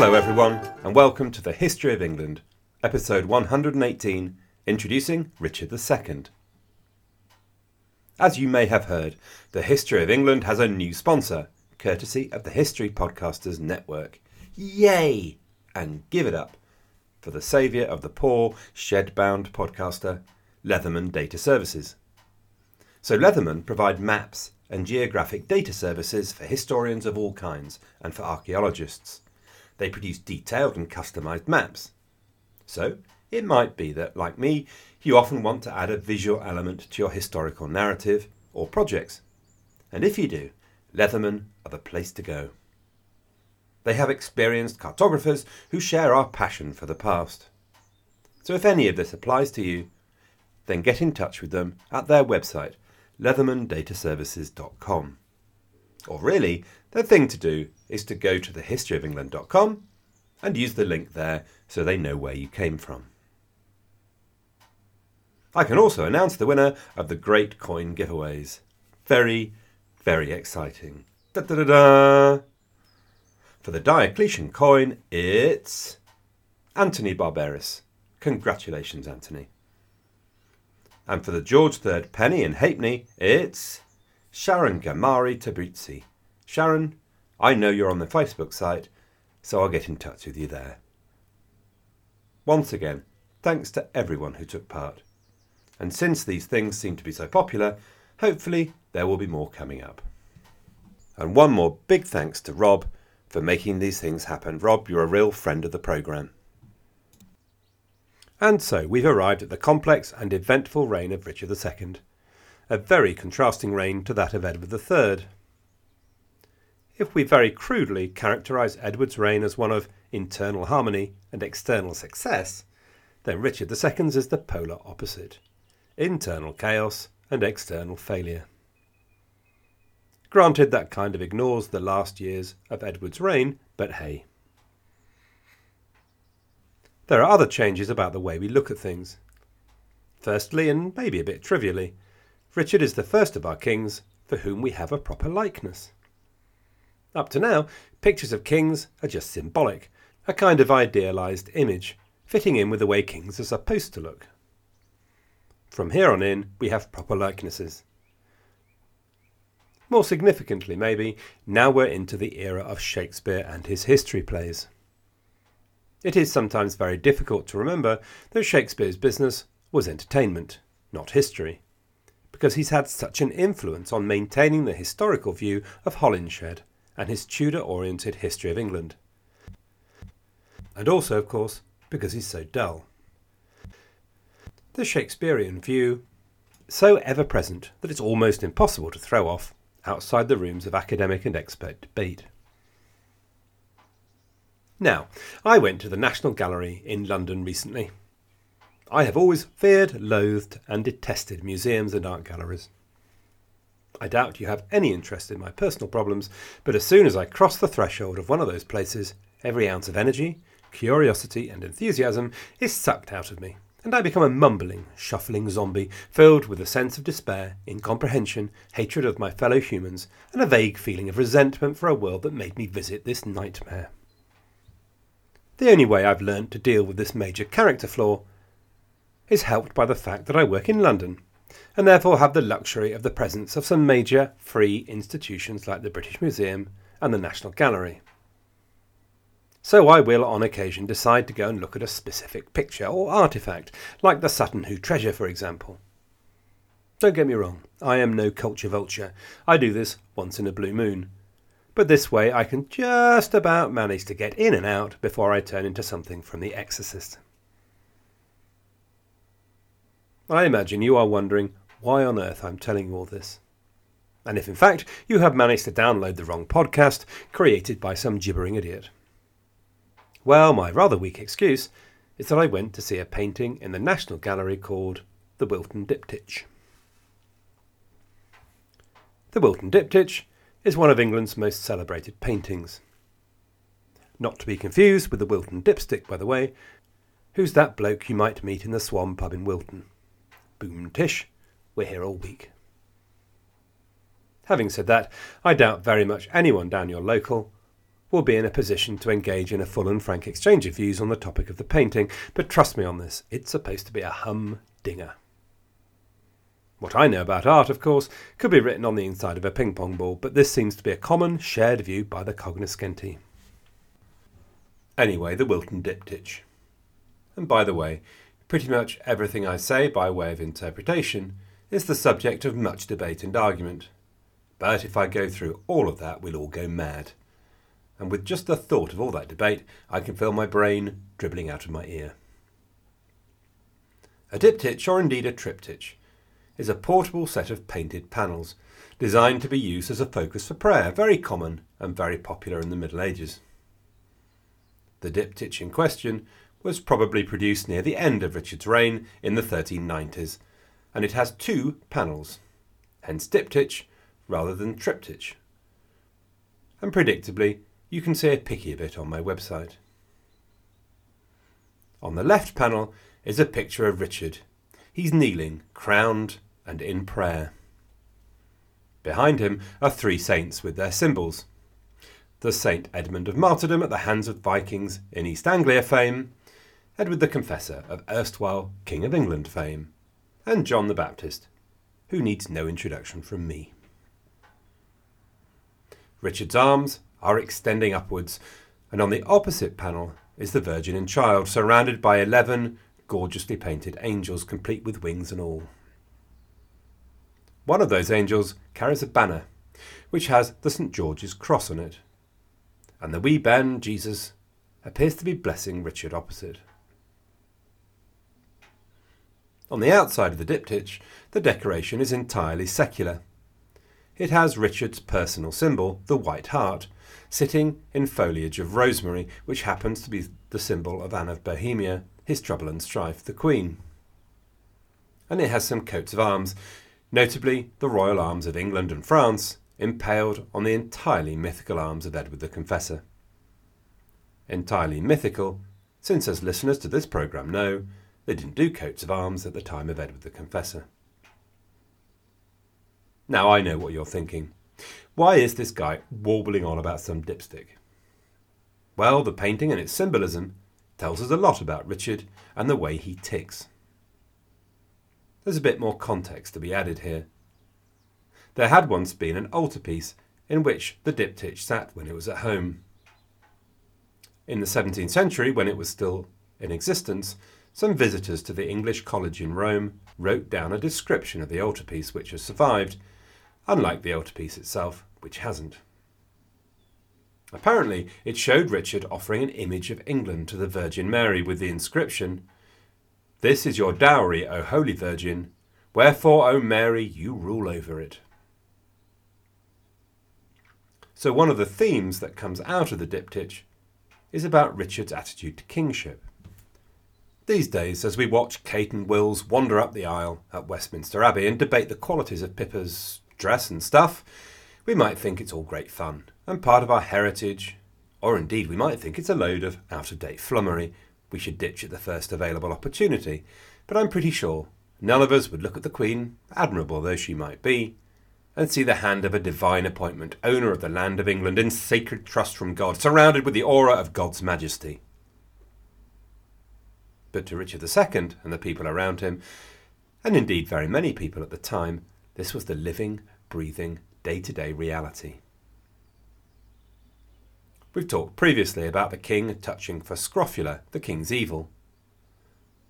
Hello, everyone, and welcome to the History of England, episode 118, introducing Richard II. As you may have heard, the History of England has a new sponsor, courtesy of the History Podcasters Network. Yay! And give it up for the saviour of the poor, shed-bound podcaster, Leatherman Data Services. So Leatherman provide maps and geographic data services for historians of all kinds and for archaeologists. They produce detailed and customised maps. So, it might be that, like me, you often want to add a visual element to your historical narrative or projects. And if you do, Leatherman are the place to go. They have experienced cartographers who share our passion for the past. So if any of this applies to you, then get in touch with them at their website, leathermandataservices.com. Or really, the thing to do is to go to thehistoryofengland.com and use the link there so they know where you came from. I can also announce the winner of the Great Coin Giveaways. Very, very exciting. Da da da da! For the Diocletian coin, it's Anthony Barberis. Congratulations, Anthony. And for the George III penny and halfpenny, it's Sharon Gamari Tabrizi. Sharon, I know you're on the Facebook site, so I'll get in touch with you there. Once again, thanks to everyone who took part. And since these things seem to be so popular, hopefully there will be more coming up. And one more big thanks to Rob for making these things happen. Rob, you're a real friend of the programme. And so we've arrived at the complex and eventful reign of Richard II, a very contrasting reign to that of Edward III. If we very crudely characterise Edward's reign as one of internal harmony and external success, then Richard II's is the polar opposite internal chaos and external failure. Granted, that kind of ignores the last years of Edward's reign, but hey. There are other changes about the way we look at things. Firstly, and maybe a bit trivially, Richard is the first of our kings for whom we have a proper likeness. Up to now, pictures of kings are just symbolic, a kind of idealised image, fitting in with the way kings are supposed to look. From here on in, we have proper likenesses. More significantly, maybe, now we're into the era of Shakespeare and his history plays. It is sometimes very difficult to remember that Shakespeare's business was entertainment, not history, because he's had such an influence on maintaining the historical view of Holinshed and his Tudor oriented history of England. And also, of course, because he's so dull. The Shakespearean view, so ever present that it's almost impossible to throw off outside the rooms of academic and expert debate. Now, I went to the National Gallery in London recently. I have always feared, loathed, and detested museums and art galleries. I doubt you have any interest in my personal problems, but as soon as I cross the threshold of one of those places, every ounce of energy, curiosity, and enthusiasm is sucked out of me, and I become a mumbling, shuffling zombie filled with a sense of despair, incomprehension, hatred of my fellow humans, and a vague feeling of resentment for a world that made me visit this nightmare. The only way I've learnt to deal with this major character flaw is helped by the fact that I work in London, and therefore have the luxury of the presence of some major free institutions like the British Museum and the National Gallery. So I will on occasion decide to go and look at a specific picture or artifact, like the Sutton Hoo treasure, for example. Don't get me wrong, I am no culture vulture. I do this once in a blue moon but this way I can just about manage to get in and out before I turn into something from The Exorcist. I imagine you are wondering why on earth I'm telling you all this. And if in fact you have managed to download the wrong podcast created by some gibbering idiot. Well, my rather weak excuse is that I went to see a painting in the National Gallery called The Wilton Diptych. The Wilton Diptych is one of England's most celebrated paintings. Not to be confused with the Wilton dipstick, by the way. Who's that bloke you might meet in the Swan pub in Wilton? Boom Tish, we're here all week. Having said that, I doubt very much anyone down your local will be in a position to engage in a full and frank exchange of views on the topic of the painting, but trust me on this, it's supposed to be a humdinger. What I know about art, of course, could be written on the inside of a ping pong ball, but this seems to be a common, shared view by the cognoscenti. Anyway, the Wilton diptych. And by the way, pretty much everything I say by way of interpretation is the subject of much debate and argument. But if I go through all of that, we'll all go mad. And with just the thought of all that debate, I can feel my brain dribbling out of my ear. A diptych, or indeed a triptych, is a portable set of painted panels designed to be used as a focus for prayer, very common and very popular in the Middle Ages. The diptych in question was probably produced near the end of Richard's reign in the 1390s, and it has two panels, hence diptych rather than triptych. And predictably, you can see a picky of it on my website. On the left panel is a picture of Richard. He's kneeling, crowned and in prayer. Behind him are three saints with their symbols the Saint Edmund of martyrdom at the hands of Vikings in East Anglia fame, Edward the Confessor of erstwhile King of England fame, and John the Baptist, who needs no introduction from me. Richard's arms are extending upwards, and on the opposite panel is the Virgin and Child, surrounded by eleven gorgeously painted angels, complete with wings and all. One of those angels carries a banner, which has the St. George's cross on it, and the wee Ben, Jesus, appears to be blessing Richard opposite. On the outside of the diptych, the decoration is entirely secular. It has Richard's personal symbol, the white hart, sitting in foliage of rosemary, which happens to be the symbol of Anne of Bohemia, his trouble and strife, the Queen. And it has some coats of arms, notably the royal arms of England and France, impaled on the entirely mythical arms of Edward the Confessor. Entirely mythical, since, as listeners to this programme know, they didn't do coats of arms at the time of Edward the Confessor. Now I know what you're thinking. Why is this guy warbling on about some dipstick? Well, the painting and its symbolism tells us a lot about Richard and the way he ticks. There's a bit more context to be added here. There had once been an altarpiece in which the diptych sat when it was at home. In the 17th century, when it was still in existence, some visitors to the English College in Rome wrote down a description of the altarpiece which has survived, unlike the altarpiece itself, which hasn't. Apparently, it showed Richard offering an image of England to the Virgin Mary with the inscription, this is your dowry, O Holy Virgin, wherefore, O Mary, you rule over it. So, one of the themes that comes out of the diptych is about Richard's attitude to kingship. These days, as we watch Kate and Wills wander up the aisle at Westminster Abbey and debate the qualities of Pippa's dress and stuff, we might think it's all great fun and part of our heritage, or indeed we might think it's a load of out of date flummery. We should ditch at the first available opportunity, but I'm pretty sure none of us would look at the Queen, admirable though she might be, and see the hand of a divine appointment, owner of the land of England in sacred trust from God, surrounded with the aura of God's majesty. But to Richard II and the people around him, and indeed very many people at the time, this was the living, breathing, day to day reality. We've talked previously about the king touching for scrofula, the king's evil.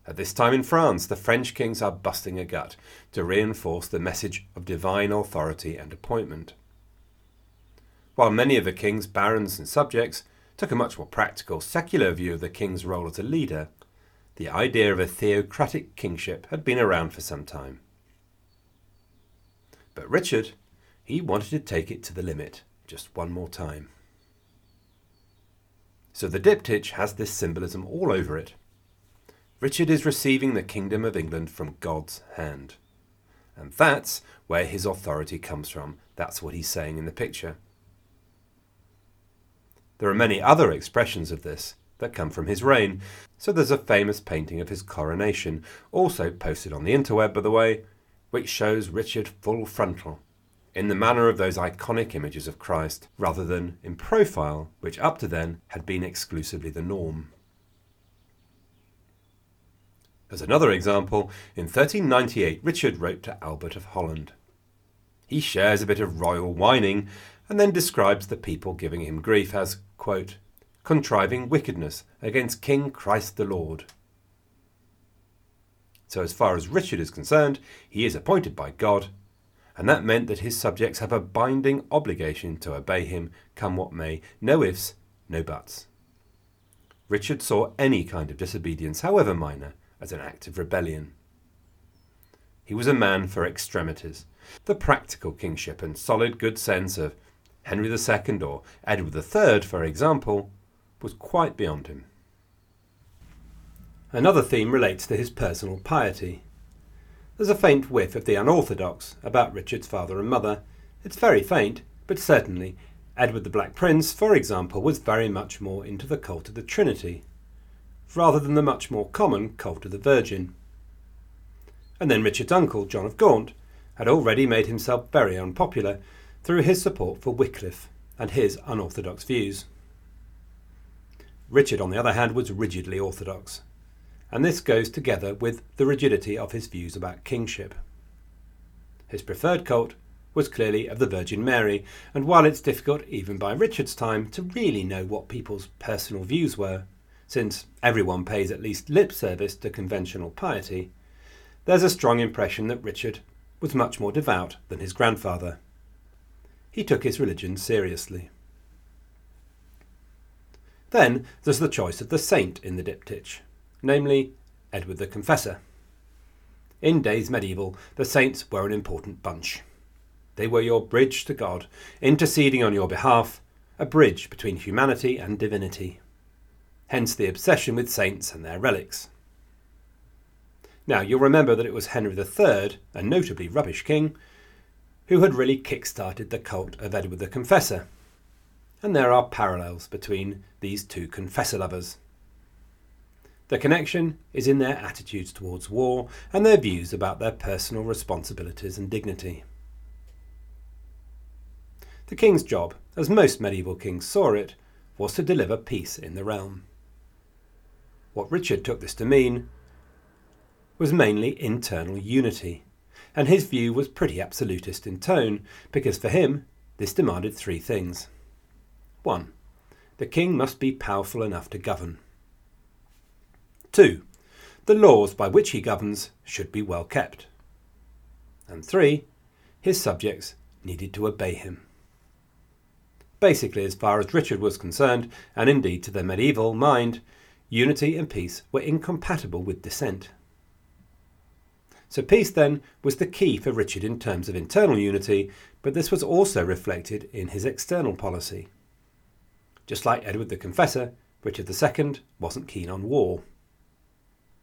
At this time in France, the French kings are busting a gut to reinforce the message of divine authority and appointment. While many of the king's barons and subjects took a much more practical, secular view of the king's role as a leader, the idea of a theocratic kingship had been around for some time. But Richard, he wanted to take it to the limit just one more time. So the diptych has this symbolism all over it. Richard is receiving the kingdom of England from God's hand. And that's where his authority comes from. That's what he's saying in the picture. There are many other expressions of this that come from his reign. So there's a famous painting of his coronation, also posted on the interweb, by the way, which shows Richard full frontal, in the manner of those iconic images of Christ, rather than in profile, which up to then had been exclusively the norm. As another example, in 1398 Richard wrote to Albert of Holland. He shares a bit of royal whining and then describes the people giving him grief as, quote, contriving wickedness against King Christ the Lord. So, as far as Richard is concerned, he is appointed by God, and that meant that his subjects have a binding obligation to obey him, come what may, no ifs, no buts. Richard saw any kind of disobedience, however minor, as an act of rebellion. He was a man for extremities. The practical kingship and solid good sense of Henry II or Edward III, for example, was quite beyond him. Another theme relates to his personal piety. There's a faint whiff of the unorthodox about Richard's father and mother. It's very faint, but certainly Edward the Black Prince, for example, was very much more into the cult of the Trinity, rather than the much more common cult of the Virgin. And then Richard's uncle, John of Gaunt, had already made himself very unpopular through his support for Wycliffe and his unorthodox views. Richard, on the other hand, was rigidly orthodox, and this goes together with the rigidity of his views about kingship. His preferred cult was clearly of the Virgin Mary, and while it's difficult, even by Richard's time, to really know what people's personal views were, since everyone pays at least lip service to conventional piety, there's a strong impression that Richard was much more devout than his grandfather. He took his religion seriously. Then there's the choice of the saint in the diptych, namely Edward the Confessor. In days medieval, the saints were an important bunch. They were your bridge to God, interceding on your behalf, a bridge between humanity and divinity. Hence the obsession with saints and their relics. Now, you'll remember that it was Henry III, a notably rubbish king, who had really kick started the cult of Edward the Confessor. And there are parallels between these two confessor lovers. The connection is in their attitudes towards war and their views about their personal responsibilities and dignity. The king's job, as most medieval kings saw it, was to deliver peace in the realm. What Richard took this to mean was mainly internal unity, and his view was pretty absolutist in tone, because for him this demanded three things. 1. The king must be powerful enough to govern. 2. The laws by which he governs should be well kept. And 3. His subjects needed to obey him. Basically, as far as Richard was concerned, and indeed to the medieval mind, unity and peace were incompatible with dissent. So peace then was the key for Richard in terms of internal unity, but this was also reflected in his external policy. Just like Edward the Confessor, Richard II wasn't keen on war.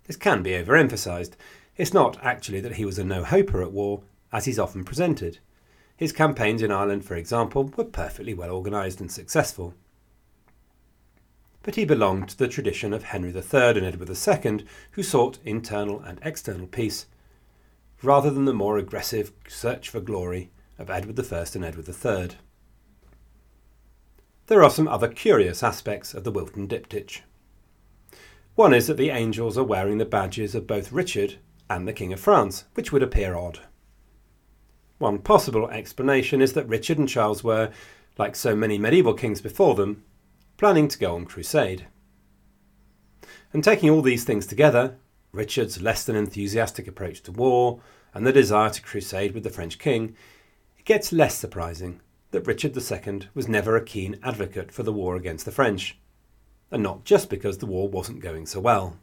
This can be overemphasised. It's not actually that he was a no-hoper at war, as he's often presented. His campaigns in Ireland, for example, were perfectly well organised and successful. But he belonged to the tradition of Henry III and Edward II, who sought internal and external peace rather than the more aggressive search for glory of Edward I and Edward III. There are some other curious aspects of the Wilton diptych. One is that the angels are wearing the badges of both Richard and the King of France, which would appear odd. One possible explanation is that Richard and Charles were, like so many medieval kings before them, planning to go on crusade. And taking all these things together, Richard's less than enthusiastic approach to war, and the desire to crusade with the French king, it gets less surprising that Richard II was never a keen advocate for the war against the French, and not just because the war wasn't going so well.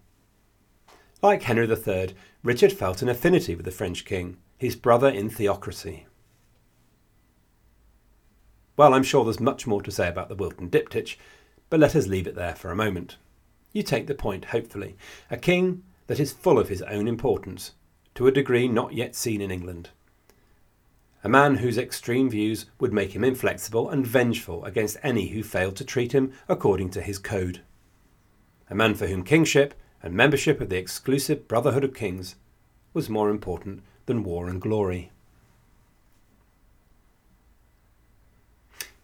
Like Henry III, Richard felt an affinity with the French king, his brother in theocracy. Well, I'm sure there's much more to say about the Wilton diptych, but let us leave it there for a moment. You take the point, hopefully. A king that is full of his own importance, to a degree not yet seen in England. A man whose extreme views would make him inflexible and vengeful against any who failed to treat him according to his code. A man for whom kingship and membership of the exclusive Brotherhood of Kings was more important than war and glory.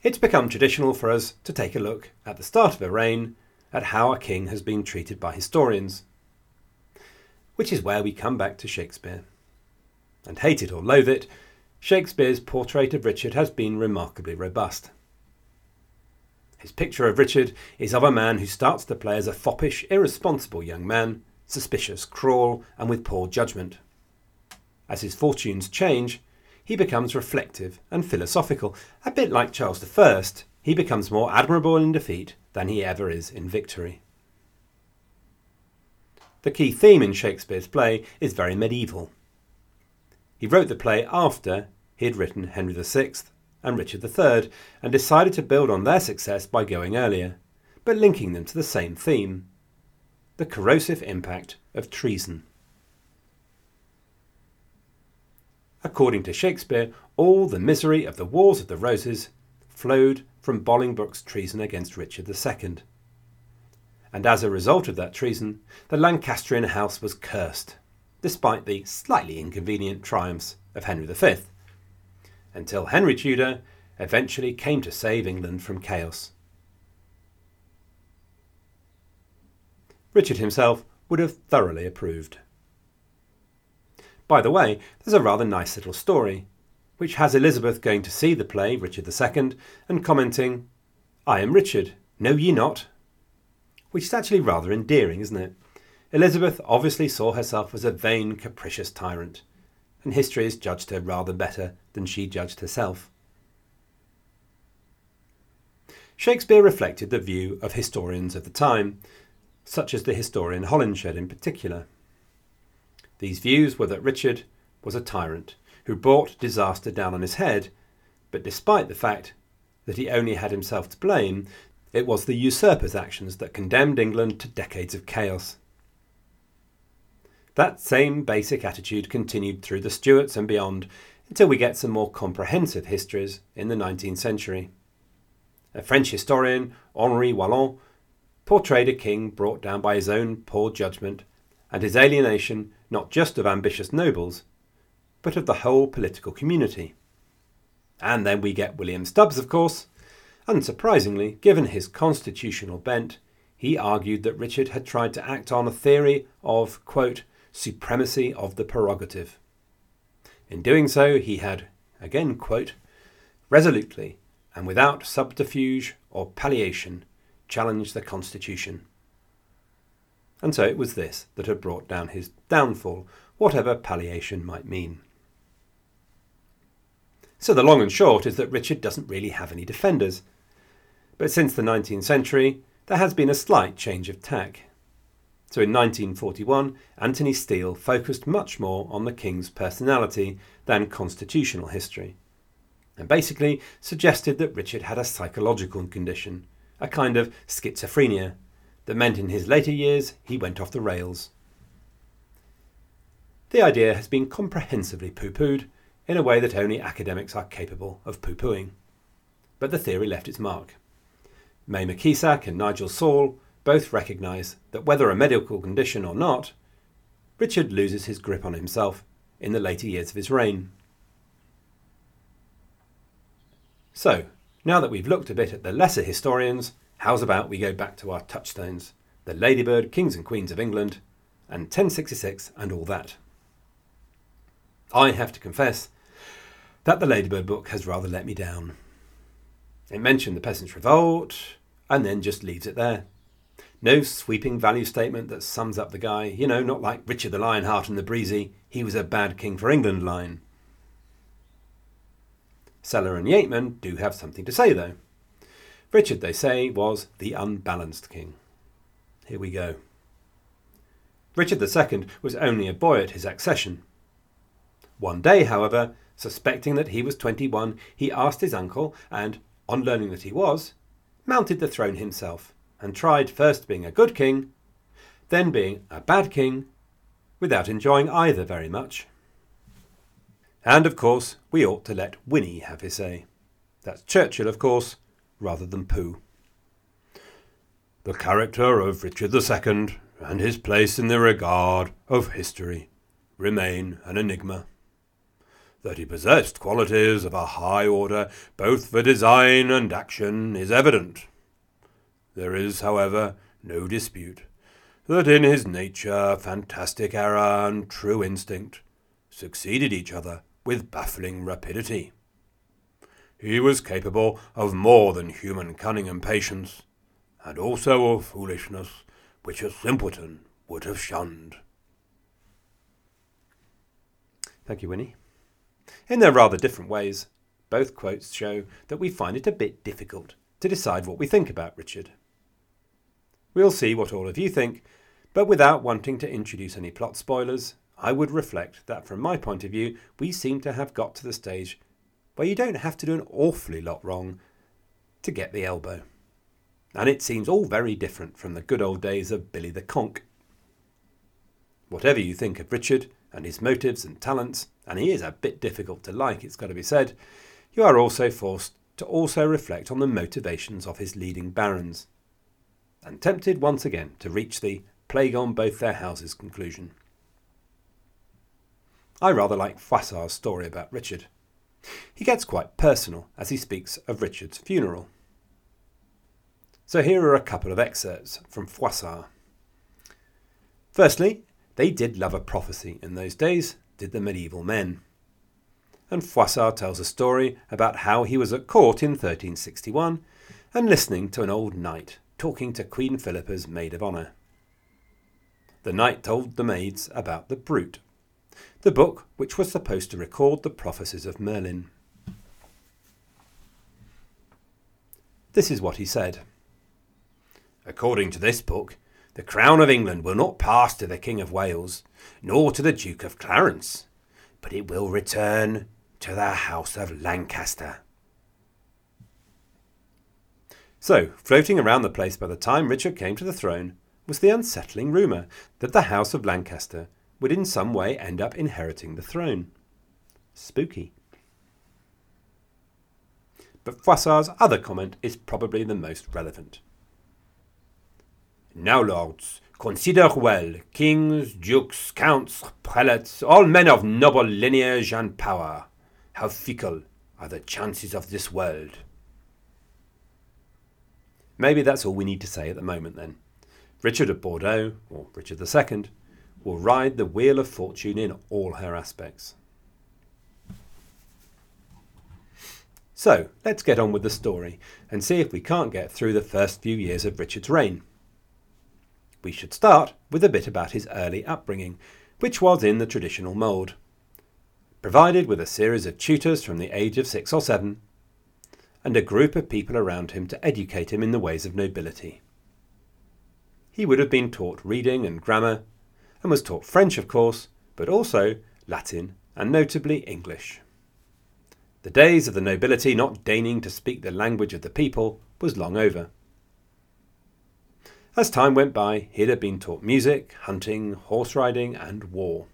it's become traditional for us to take a look at the start of a reign at how a king has been treated by historians. Which is where we come back to Shakespeare. And hate it or loathe it, Shakespeare's portrait of Richard has been remarkably robust. His picture of Richard is of a man who starts the play as a foppish, irresponsible young man, suspicious, cruel, and with poor judgment. As his fortunes change, he becomes reflective and philosophical. A bit like Charles I, he becomes more admirable in defeat than he ever is in victory. The key theme in Shakespeare's play is very medieval. He wrote the play after he had written Henry VI and Richard III and decided to build on their success by going earlier, but linking them to the same theme the corrosive impact of treason. According to Shakespeare, all the misery of the Wars of the Roses flowed from Bolingbroke's treason against Richard II. And as a result of that treason, the Lancastrian house was cursed despite the slightly inconvenient triumphs of Henry V, until Henry Tudor eventually came to save England from chaos. Richard himself would have thoroughly approved. By the way, there's a rather nice little story, which has Elizabeth going to see the play Richard II and commenting, I am Richard, know ye not? Which is actually rather endearing, isn't it? Elizabeth obviously saw herself as a vain, capricious tyrant, and history has judged her rather better than she judged herself. Shakespeare reflected the view of historians of the time, such as the historian Holinshed in particular. These views were that Richard was a tyrant who brought disaster down on his head, but despite the fact that he only had himself to blame, it was the usurper's actions that condemned England to decades of chaos. That same basic attitude continued through the Stuarts and beyond until we get some more comprehensive histories in the 19th century. A French historian, Henri Wallon, portrayed a king brought down by his own poor judgment and his alienation not just of ambitious nobles, but of the whole political community. And then we get William Stubbs, of course. Unsurprisingly, given his constitutional bent, he argued that Richard had tried to act on a theory of, quote, supremacy of the prerogative. In doing so, he had, again quote, resolutely and without subterfuge or palliation challenged the Constitution. And so it was this that had brought down his downfall, whatever palliation might mean. So the long and short is that Richard doesn't really have any defenders. But since the 19th century, there has been a slight change of tack. So in 1941, Anthony Steel focused much more on the king's personality than constitutional history, and basically suggested that Richard had a psychological condition, a kind of schizophrenia, that meant in his later years he went off the rails. The idea has been comprehensively poo pooed in a way that only academics are capable of poo pooing. But the theory left its mark. May McKisack and Nigel Saul both recognise that whether a medical condition or not, Richard loses his grip on himself in the later years of his reign. So, now that we've looked a bit at the lesser historians, how's about we go back to our touchstones, the Ladybird Kings and Queens of England, and 1066 and all that. I have to confess that the Ladybird book has rather let me down. It mentioned the Peasants' Revolt and then just leaves it there. No sweeping value statement that sums up the guy, you know, not like Richard the Lionheart and the Breezy, he was a bad king for England line. Sellar and Yeatman do have something to say, though. Richard, they say, was the unbalanced king. Here we go. Richard II was only a boy at his accession. One day, however, suspecting that he was 21, he asked his uncle, and, on learning that he was, mounted the throne himself and tried first being a good king, then being a bad king, without enjoying either very much. And of course, we ought to let Winnie have his say. That's Churchill, of course, rather than Pooh. The character of Richard II and his place in the regard of history remain an enigma. That he possessed qualities of a high order, both for design and action, is evident. There is, however, no dispute that in his nature fantastic error and true instinct succeeded each other with baffling rapidity. He was capable of more than human cunning and patience, and also of foolishness which a simpleton would have shunned. Thank you, Winnie. In their rather different ways, both quotes show that we find it a bit difficult to decide what we think about Richard. We'll see what all of you think, but without wanting to introduce any plot spoilers, I would reflect that from my point of view, we seem to have got to the stage where you don't have to do an awfully lot wrong to get the elbow. And it seems all very different from the good old days of Billy the Conk. Whatever you think of Richard and his motives and talents, and he is a bit difficult to like, it's got to be said, you are also forced to also reflect on the motivations of his leading barons, and tempted once again to reach the plague on both their houses conclusion. I rather like Froissart's story about Richard. He gets quite personal as he speaks of Richard's funeral. So here are a couple of excerpts from Froissart. Firstly, they did love a prophecy in those days, did the medieval men. And Froissart tells a story about how he was at court in 1361 and listening to an old knight talking to Queen Philippa's maid of honour. The knight told the maids about the Brut, the book which was supposed to record the prophecies of Merlin. This is what he said. According to this book, the crown of England will not pass to the King of Wales, nor to the Duke of Clarence, but it will return to the House of Lancaster. So, floating around the place by the time Richard came to the throne was the unsettling rumour that the House of Lancaster would in some way end up inheriting the throne. Spooky. But Froissart's other comment is probably the most relevant. Now, lords, consider well kings, dukes, counts, prelates, all men of noble lineage and power. How fickle are the chances of this world. Maybe that's all we need to say at the moment then. Richard of Bordeaux, or Richard II, will ride the wheel of fortune in all her aspects. So, let's get on with the story and see if we can't get through the first few years of Richard's reign. We should start with a bit about his early upbringing, which was in the traditional mould. Provided with a series of tutors from the age of six or seven, and a group of people around him to educate him in the ways of nobility. He would have been taught reading and grammar, and was taught French, of course, but also Latin and notably English. The days of the nobility not deigning to speak the language of the people was long over. As time went by, he'd have been taught music, hunting, horse riding, and war.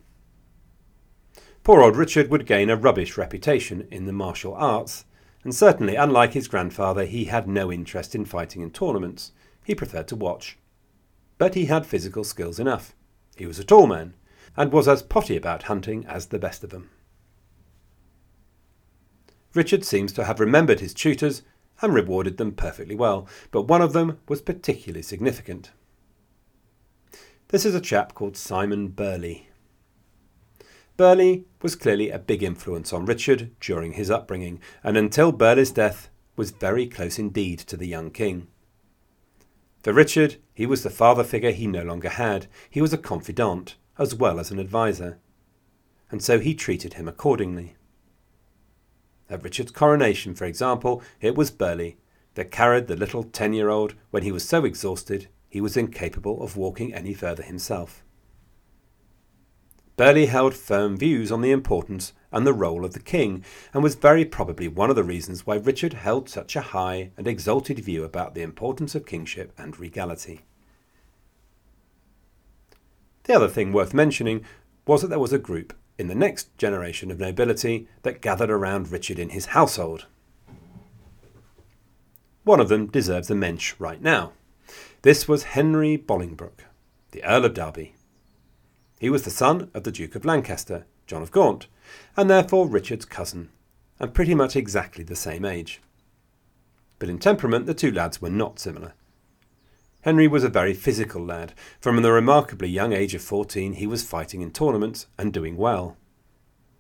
Poor old Richard would gain a rubbish reputation in the martial arts, and certainly, unlike his grandfather, he had no interest in fighting in tournaments. He preferred to watch. But he had physical skills enough. He was a tall man, and was as potty about hunting as the best of them. Richard seems to have remembered his tutors and rewarded them perfectly well, but one of them was particularly significant. This is a chap called Simon Burley. Burley was clearly a big influence on Richard during his upbringing, and until Burley's death was very close indeed to the young king. For Richard, he was the father figure he no longer had. He was a confidant as well as an adviser, and so he treated him accordingly. At Richard's coronation, for example, it was Burley that carried the little ten year old when he was so exhausted he was incapable of walking any further himself. Burley held firm views on the importance and the role of the king, and was very probably one of the reasons why Richard held such a high and exalted view about the importance of kingship and regality. The other thing worth mentioning was that there was a group in the next generation of nobility that gathered around Richard in his household. One of them deserves a mensch right now. This was Henry Bolingbroke, the Earl of Derby. He was the son of the Duke of Lancaster John of Gaunt, and therefore Richard's cousin, and pretty much exactly the same age. But in temperament, the two lads were not similar. Henry was a very physical lad. From the remarkably young age of 14, he was fighting in tournaments and doing well.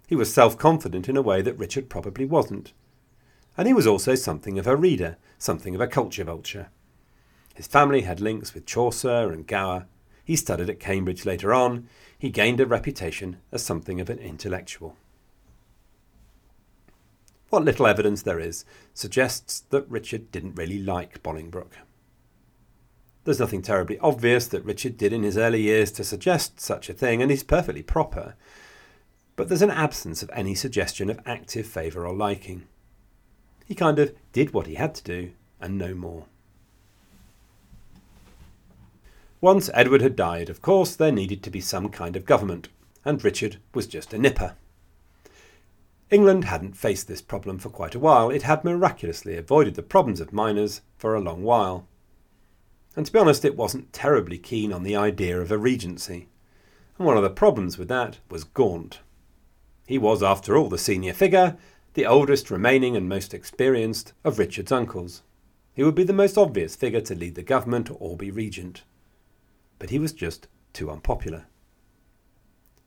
He was self confident in a way that Richard probably wasn't. And he was also something of a reader, something of a culture vulture. His family had links with Chaucer and Gower. He studied at Cambridge later on. He gained a reputation as something of an intellectual. What little evidence there is suggests that Richard didn't really like Bolingbroke. There's nothing terribly obvious that Richard did in his early years to suggest such a thing, and he's perfectly proper. But there's an absence of any suggestion of active favour or liking. He kind of did what he had to do, and no more. Once Edward had died, of course, there needed to be some kind of government, and Richard was just a nipper. England hadn't faced this problem for quite a while. It had miraculously avoided the problems of minors for a long while. And to be honest, it wasn't terribly keen on the idea of a regency. And one of the problems with that was Gaunt. He was, after all, the senior figure, the oldest remaining and most experienced of Richard's uncles. He would be the most obvious figure to lead the government or be regent. But he was just too unpopular.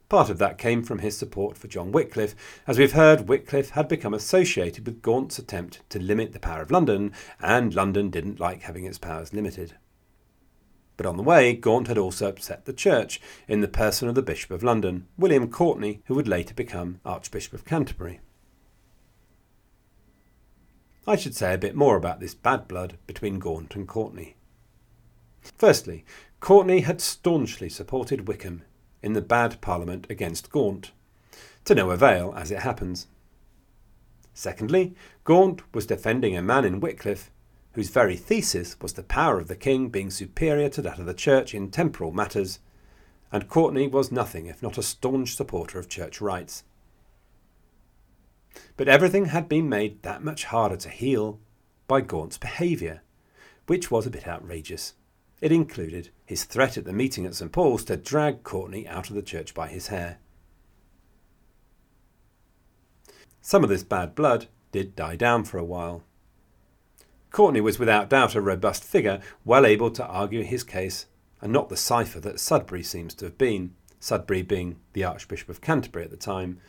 Part of that came from his support for John Wycliffe. As we've heard, Wycliffe had become associated with Gaunt's attempt to limit the power of London, and London didn't like having its powers limited. But on the way, Gaunt had also upset the church in the person of the Bishop of London, William Courtenay, who would later become Archbishop of Canterbury. I should say a bit more about this bad blood between Gaunt and Courtenay. Firstly, Courtenay had staunchly supported Wykeham in the bad Parliament against Gaunt, to no avail, as it happens. Secondly, Gaunt was defending a man in Wycliffe whose very thesis was the power of the king being superior to that of the church in temporal matters, and Courtenay was nothing if not a staunch supporter of church rights. But everything had been made that much harder to heal by Gaunt's behaviour, which was a bit outrageous. It included his threat at the meeting at St Paul's to drag Courtenay out of the church by his hair. Some of this bad blood did die down for a while. Courtenay was without doubt a robust figure, well able to argue his case, and not the cipher that Sudbury seems to have been, Sudbury being the Archbishop of Canterbury at the time,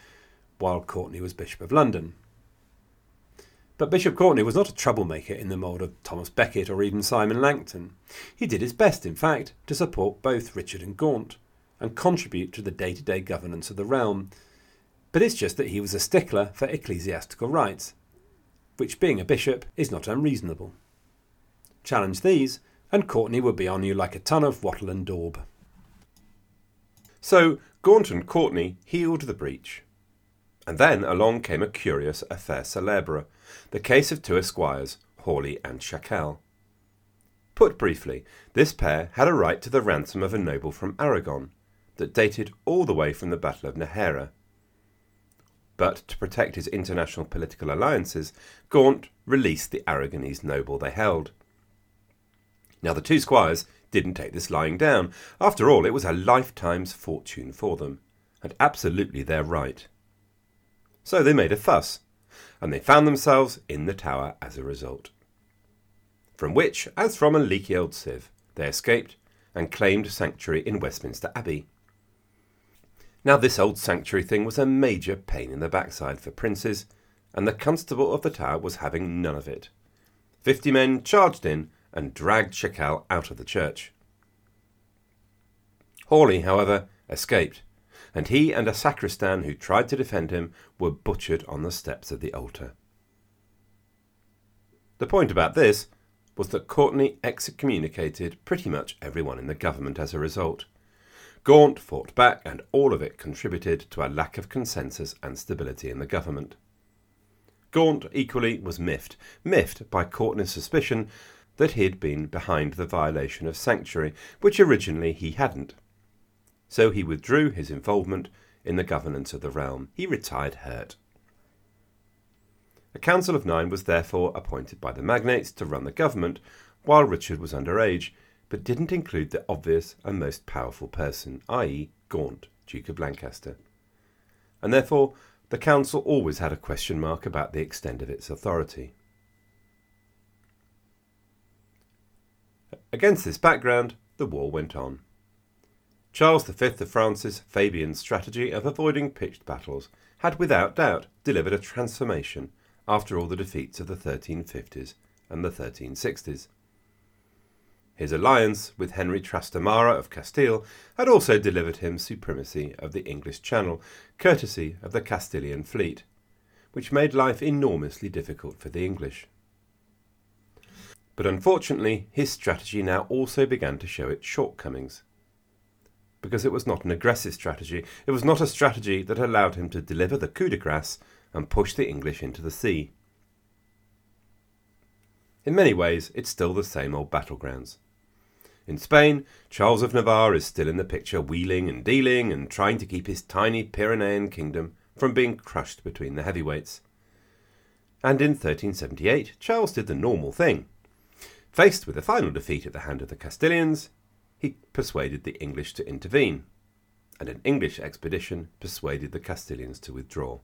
while Courtenay was Bishop of London. But Bishop Courtenay was not a troublemaker in the mould of Thomas Becket or even Simon Langton. He did his best, in fact, to support both Richard and Gaunt, and contribute to the day to day governance of the realm. But it's just that he was a stickler for ecclesiastical rights, which being a bishop is not unreasonable. Challenge these, and Courtenay would be on you like a ton of wattle and daub. So Gaunt and Courtenay healed the breach. And then along came a curious affair celebre, the case of two esquires, Hawley and Shakell. Put briefly, this pair had a right to the ransom of a noble from Aragon that dated all the way from the Battle of Najera but to protect his international political alliances, Gaunt released the Aragonese noble they held. Now, the two squires didn't take this lying down. After all, it was a lifetime's fortune for them, and absolutely their right. So they made a fuss, and they found themselves in the tower as a result. From which, as from a leaky old sieve, they escaped and claimed sanctuary in Westminster Abbey. Now, this old sanctuary thing was a major pain in the backside for princes, and the constable of the tower was having none of it. Fifty men charged in and dragged Shakell out of the church. Hawley, however, escaped, and he and a sacristan who tried to defend him were butchered on the steps of the altar. The point about this was that Courtenay excommunicated pretty much everyone in the government as a result. Gaunt fought back, and all of it contributed to a lack of consensus and stability in the government. Gaunt equally was miffed, miffed by Courtenay's suspicion that he'd been behind the violation of sanctuary, which originally he hadn't. So he withdrew his involvement in the governance of the realm. He retired hurt. A council of nine was therefore appointed by the magnates to run the government while Richard was under age, but didn't include the obvious and most powerful person, i.e., Gaunt, Duke of Lancaster. and therefore the council always had a question mark about the extent of its authority. Against this background, the war went on. Charles V of France's Fabian strategy of avoiding pitched battles had without doubt delivered a transformation after all the defeats of the 1350s and the 1360s. His alliance with Henry Trastamara of Castile had also delivered him supremacy of the English Channel, courtesy of the Castilian fleet, which made life enormously difficult for the English. But unfortunately, his strategy now also began to show its shortcomings. Because it was not an aggressive strategy, it was not a strategy that allowed him to deliver the coup de grace and push the English into the sea. In many ways, it's still the same old battlegrounds. In Spain, Charles of Navarre is still in the picture, wheeling and dealing and trying to keep his tiny Pyrenean kingdom from being crushed between the heavyweights. And in 1378, Charles did the normal thing. Faced with a final defeat at the hand of the Castilians, he persuaded the English to intervene, and an English expedition persuaded the Castilians to withdraw.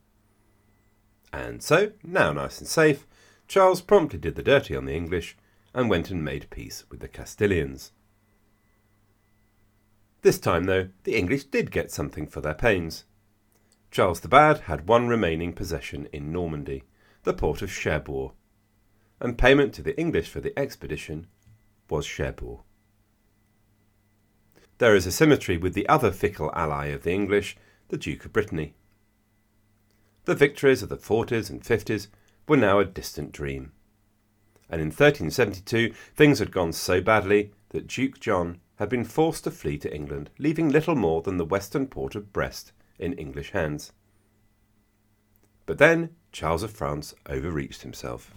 And so, now nice and safe, Charles promptly did the dirty on the English and went and made peace with the Castilians. This time, though, the English did get something for their pains. Charles the Bad had one remaining possession in Normandy, the port of Cherbourg, and payment to the English for the expedition was Cherbourg. There is a symmetry with the other fickle ally of the English, the Duke of Brittany. The victories of the 40s and 50s were now a distant dream. And in 1372 things had gone so badly that Duke John had been forced to flee to England, leaving little more than the western port of Brest in English hands. But then Charles of France overreached himself.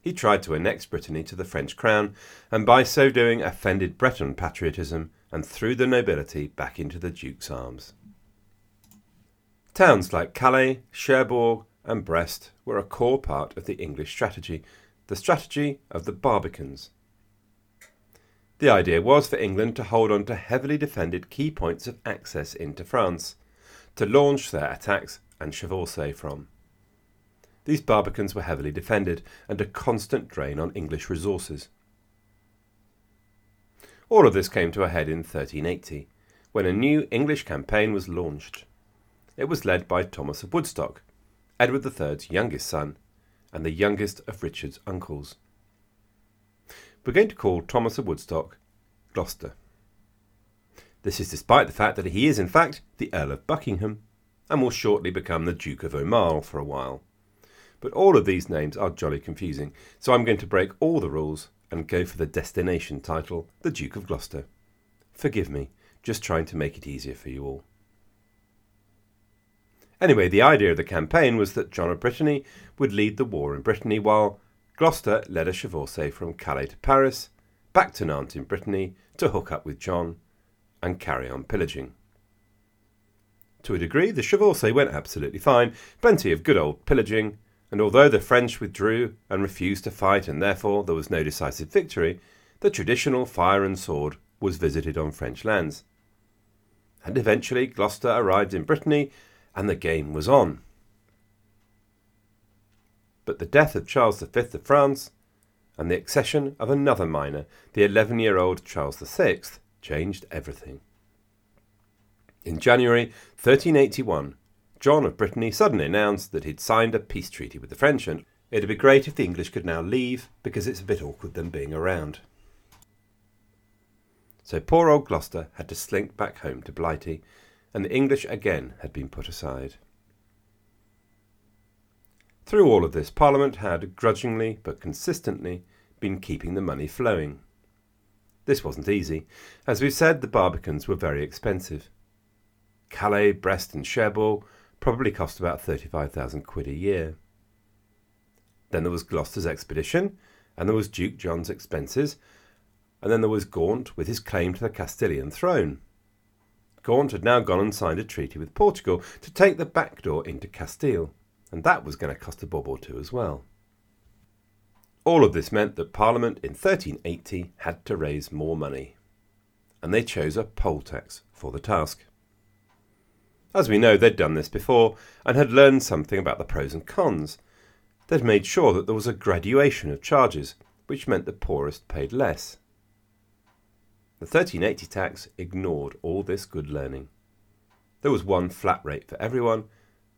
He tried to annex Brittany to the French crown, and by so doing offended Breton patriotism and threw the nobility back into the Duke's arms. Towns like Calais, Cherbourg, and Brest were a core part of the English strategy, the strategy of the Barbicans, the idea was for England to hold on to heavily defended key points of access into France, to launch their attacks and chevauchée from. These Barbicans were heavily defended and a constant drain on English resources. All of this came to a head in 1380, when a new English campaign was launched. It was led by Thomas of Woodstock, Edward III's youngest son, and the youngest of Richard's uncles. We're going to call Thomas of Woodstock Gloucester. This is despite the fact that he is, in fact, the Earl of Buckingham and will shortly become the Duke of Aumale for a while. But all of these names are jolly confusing, so I'm going to break all the rules and go for the destination title, the Duke of Gloucester. Forgive me, just trying to make it easier for you all. Anyway, the idea of the campaign was that John of Brittany would lead the war in Brittany while Gloucester led a chevauchée from Calais to Paris, back to Nantes in Brittany to hook up with John and carry on pillaging. To a degree, the chevauchée went absolutely fine, plenty of good old pillaging, and although the French withdrew and refused to fight and therefore there was no decisive victory, the traditional fire and sword was visited on French lands. And eventually Gloucester arrived in Brittany and the game was on but the death of Charles V of France and the accession of another minor, the 11 year old Charles VI, changed everything. In January 1381, John of Brittany suddenly announced that he'd signed a peace treaty with the French and it'd be great if the English could now leave because it's a bit awkward them being around. So poor old Gloucester had to slink back home to Blighty, and the English again had been put aside. Through all of this, Parliament had, grudgingly but consistently, been keeping the money flowing. This wasn't easy. As we've said, the Barbicans were very expensive. Calais, Brest, and Cherbourg probably cost about 35,000 quid a year. Then there was Gloucester's expedition, and there was Duke John's expenses, and then there was Gaunt with his claim to the Castilian throne. Gaunt had now gone and signed a treaty with Portugal to take the back door into Castile and that was going to cost a bob or two as well. All of this meant that Parliament in 1380 had to raise more money, and they chose a poll tax for the task. As we know, they'd done this before and had learned something about the pros and cons. They'd made sure that there was a graduation of charges, which meant the poorest paid less. The 1380 tax ignored all this good learning. There was one flat rate for everyone,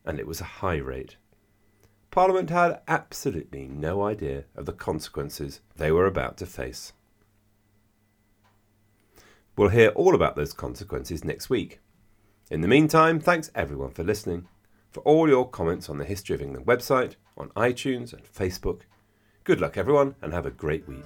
and it was a high rate. Parliament had absolutely no idea of the consequences they were about to face. We'll hear all about those consequences next week. In the meantime, thanks everyone for listening. For all your comments on the History of England website, on iTunes and Facebook. Good luck, everyone, and have a great week.